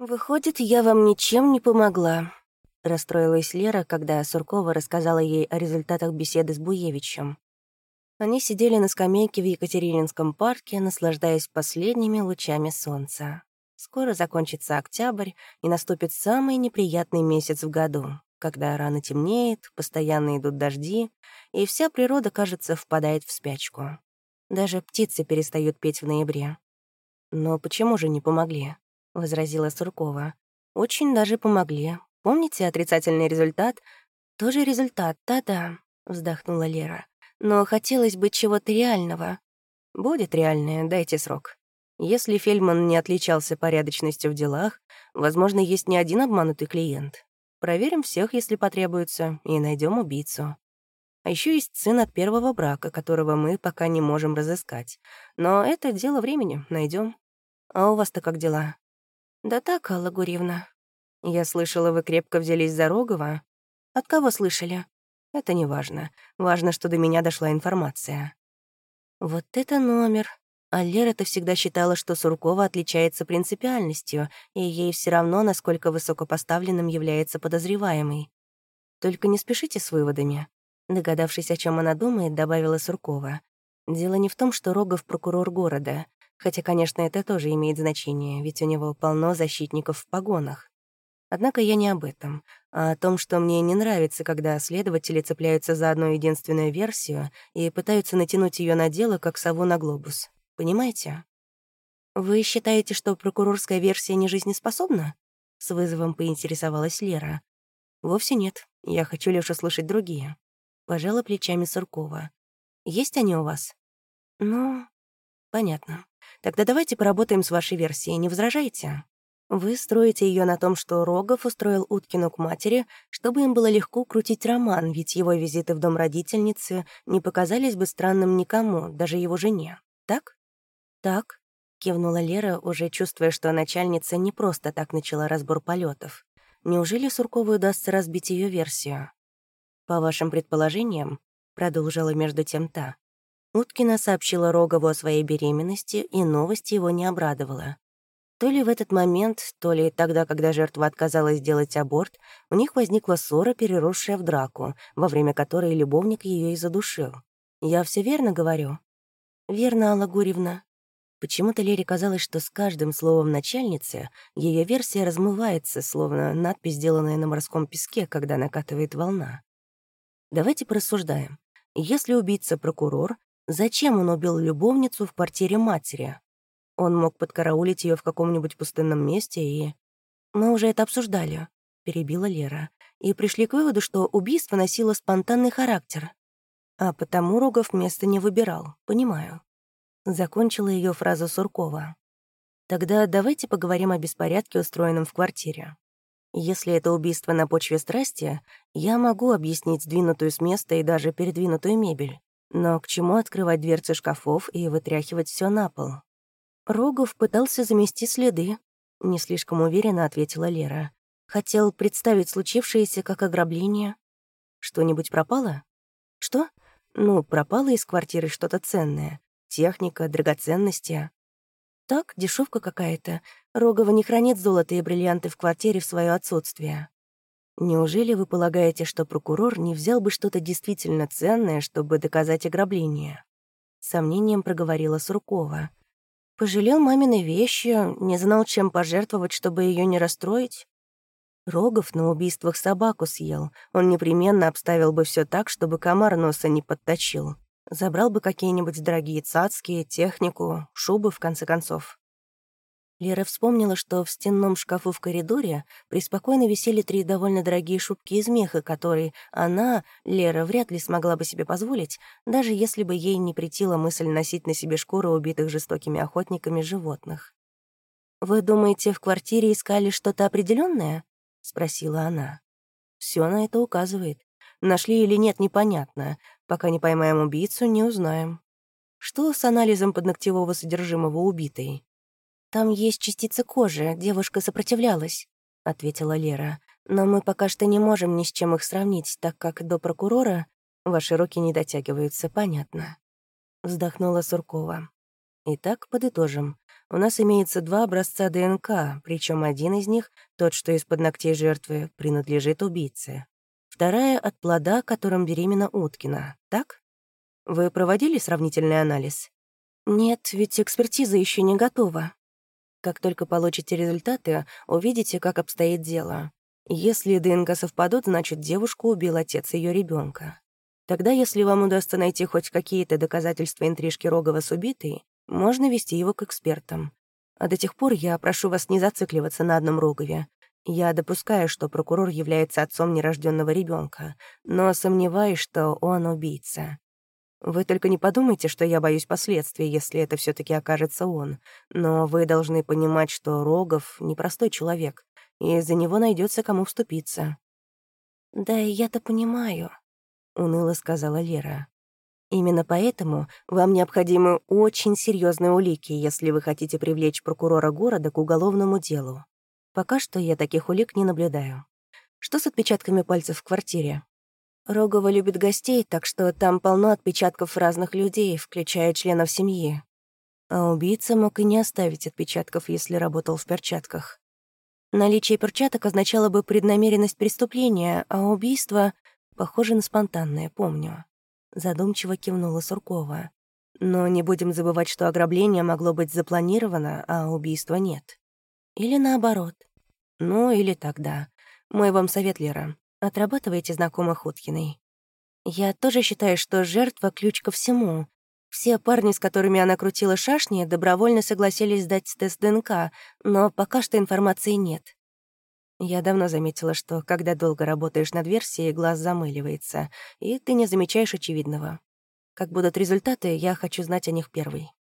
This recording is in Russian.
«Выходит, я вам ничем не помогла», — расстроилась Лера, когда Суркова рассказала ей о результатах беседы с Буевичем. Они сидели на скамейке в Екатерининском парке, наслаждаясь последними лучами солнца. Скоро закончится октябрь, и наступит самый неприятный месяц в году, когда рано темнеет, постоянно идут дожди, и вся природа, кажется, впадает в спячку. Даже птицы перестают петь в ноябре. «Но почему же не помогли?» — возразила Суркова. «Очень даже помогли. Помните отрицательный результат?» «Тоже результат, да-да», — вздохнула Лера но хотелось бы чего-то реального. Будет реальное, дайте срок. Если Фельдман не отличался порядочностью в делах, возможно, есть не один обманутый клиент. Проверим всех, если потребуется, и найдем убийцу. А еще есть сын от первого брака, которого мы пока не можем разыскать. Но это дело времени, найдем. А у вас-то как дела? Да так, Алла Гурьевна. Я слышала, вы крепко взялись за Рогова. От кого слышали? Это не важно. Важно, что до меня дошла информация. Вот это номер. А Лера-то всегда считала, что Суркова отличается принципиальностью, и ей все равно, насколько высокопоставленным является подозреваемый. Только не спешите с выводами. Догадавшись, о чем она думает, добавила Суркова. Дело не в том, что Рогов — прокурор города. Хотя, конечно, это тоже имеет значение, ведь у него полно защитников в погонах. Однако я не об этом, а о том, что мне не нравится, когда следователи цепляются за одну единственную версию и пытаются натянуть ее на дело, как сову на глобус. Понимаете? «Вы считаете, что прокурорская версия не жизнеспособна?» С вызовом поинтересовалась Лера. «Вовсе нет. Я хочу лишь услышать другие». Пожала плечами Суркова. «Есть они у вас?» «Ну, понятно. Тогда давайте поработаем с вашей версией, не возражаете?» Вы строите ее на том, что Рогов устроил Уткину к матери, чтобы им было легко крутить роман, ведь его визиты в дом родительницы не показались бы странным никому, даже его жене. Так? Так, кивнула Лера, уже чувствуя, что начальница не просто так начала разбор полетов. Неужели Суркову удастся разбить ее версию? По вашим предположениям, продолжила между тем та, Уткина сообщила Рогову о своей беременности, и новость его не обрадовала. То ли в этот момент, то ли тогда, когда жертва отказалась сделать аборт, у них возникла ссора, переросшая в драку, во время которой любовник ее и задушил. Я все верно говорю? Верно, Алла Гурьевна. Почему-то Лере казалось, что с каждым словом начальницы ее версия размывается, словно надпись, сделанная на морском песке, когда накатывает волна. Давайте порассуждаем. Если убийца прокурор, зачем он убил любовницу в квартире матери? Он мог подкараулить ее в каком-нибудь пустынном месте и... «Мы уже это обсуждали», — перебила Лера, и пришли к выводу, что убийство носило спонтанный характер. А потому Рогов место не выбирал, понимаю. Закончила ее фраза Суркова. «Тогда давайте поговорим о беспорядке, устроенном в квартире. Если это убийство на почве страсти, я могу объяснить сдвинутую с места и даже передвинутую мебель. Но к чему открывать дверцы шкафов и вытряхивать все на пол? Рогов пытался замести следы, не слишком уверенно ответила Лера. Хотел представить случившееся как ограбление. Что-нибудь пропало? Что? Ну, пропало из квартиры что-то ценное. Техника, драгоценности. Так, дешевка какая-то. Рогова не хранит золото и бриллианты в квартире в свое отсутствие. Неужели вы полагаете, что прокурор не взял бы что-то действительно ценное, чтобы доказать ограбление? Сомнением проговорила Суркова. Пожалел мамины вещи, не знал, чем пожертвовать, чтобы ее не расстроить. Рогов на убийствах собаку съел. Он непременно обставил бы все так, чтобы комар носа не подточил. Забрал бы какие-нибудь дорогие цацкие, технику, шубы, в конце концов. Лера вспомнила, что в стенном шкафу в коридоре преспокойно висели три довольно дорогие шубки из меха, которые она, Лера, вряд ли смогла бы себе позволить, даже если бы ей не претила мысль носить на себе шкуры убитых жестокими охотниками животных. «Вы думаете, в квартире искали что-то определенное? спросила она. Все на это указывает. Нашли или нет, непонятно. Пока не поймаем убийцу, не узнаем. Что с анализом подногтевого содержимого убитой? «Там есть частицы кожи, девушка сопротивлялась», — ответила Лера. «Но мы пока что не можем ни с чем их сравнить, так как до прокурора ваши руки не дотягиваются, понятно». Вздохнула Суркова. Итак, подытожим. У нас имеется два образца ДНК, причем один из них, тот, что из-под ногтей жертвы, принадлежит убийце. Вторая — от плода, которым беременна Уткина, так? Вы проводили сравнительный анализ? Нет, ведь экспертиза еще не готова. Как только получите результаты, увидите, как обстоит дело. Если ДНК совпадут, значит, девушку убил отец ее ребенка. Тогда, если вам удастся найти хоть какие-то доказательства интрижки Рогова с убитой, можно вести его к экспертам. А до тех пор я прошу вас не зацикливаться на одном Рогове. Я допускаю, что прокурор является отцом нерожденного ребенка, но сомневаюсь, что он убийца. Вы только не подумайте, что я боюсь последствий, если это все таки окажется он. Но вы должны понимать, что Рогов — непростой человек, и за него найдется кому вступиться». «Да, я-то понимаю», — уныло сказала Лера. «Именно поэтому вам необходимы очень серьезные улики, если вы хотите привлечь прокурора города к уголовному делу. Пока что я таких улик не наблюдаю. Что с отпечатками пальцев в квартире?» Рогова любит гостей, так что там полно отпечатков разных людей, включая членов семьи. А убийца мог и не оставить отпечатков, если работал в перчатках. Наличие перчаток означало бы преднамеренность преступления, а убийство похоже на спонтанное, помню. Задумчиво кивнула Суркова. Но не будем забывать, что ограбление могло быть запланировано, а убийства нет. Или наоборот. Ну, или тогда. Мой вам совет, Лера. Отрабатывайте знакомых Уткиной. Я тоже считаю, что жертва — ключ ко всему. Все парни, с которыми она крутила шашни, добровольно согласились сдать тест ДНК, но пока что информации нет. Я давно заметила, что когда долго работаешь над версией, глаз замыливается, и ты не замечаешь очевидного. Как будут результаты, я хочу знать о них первой.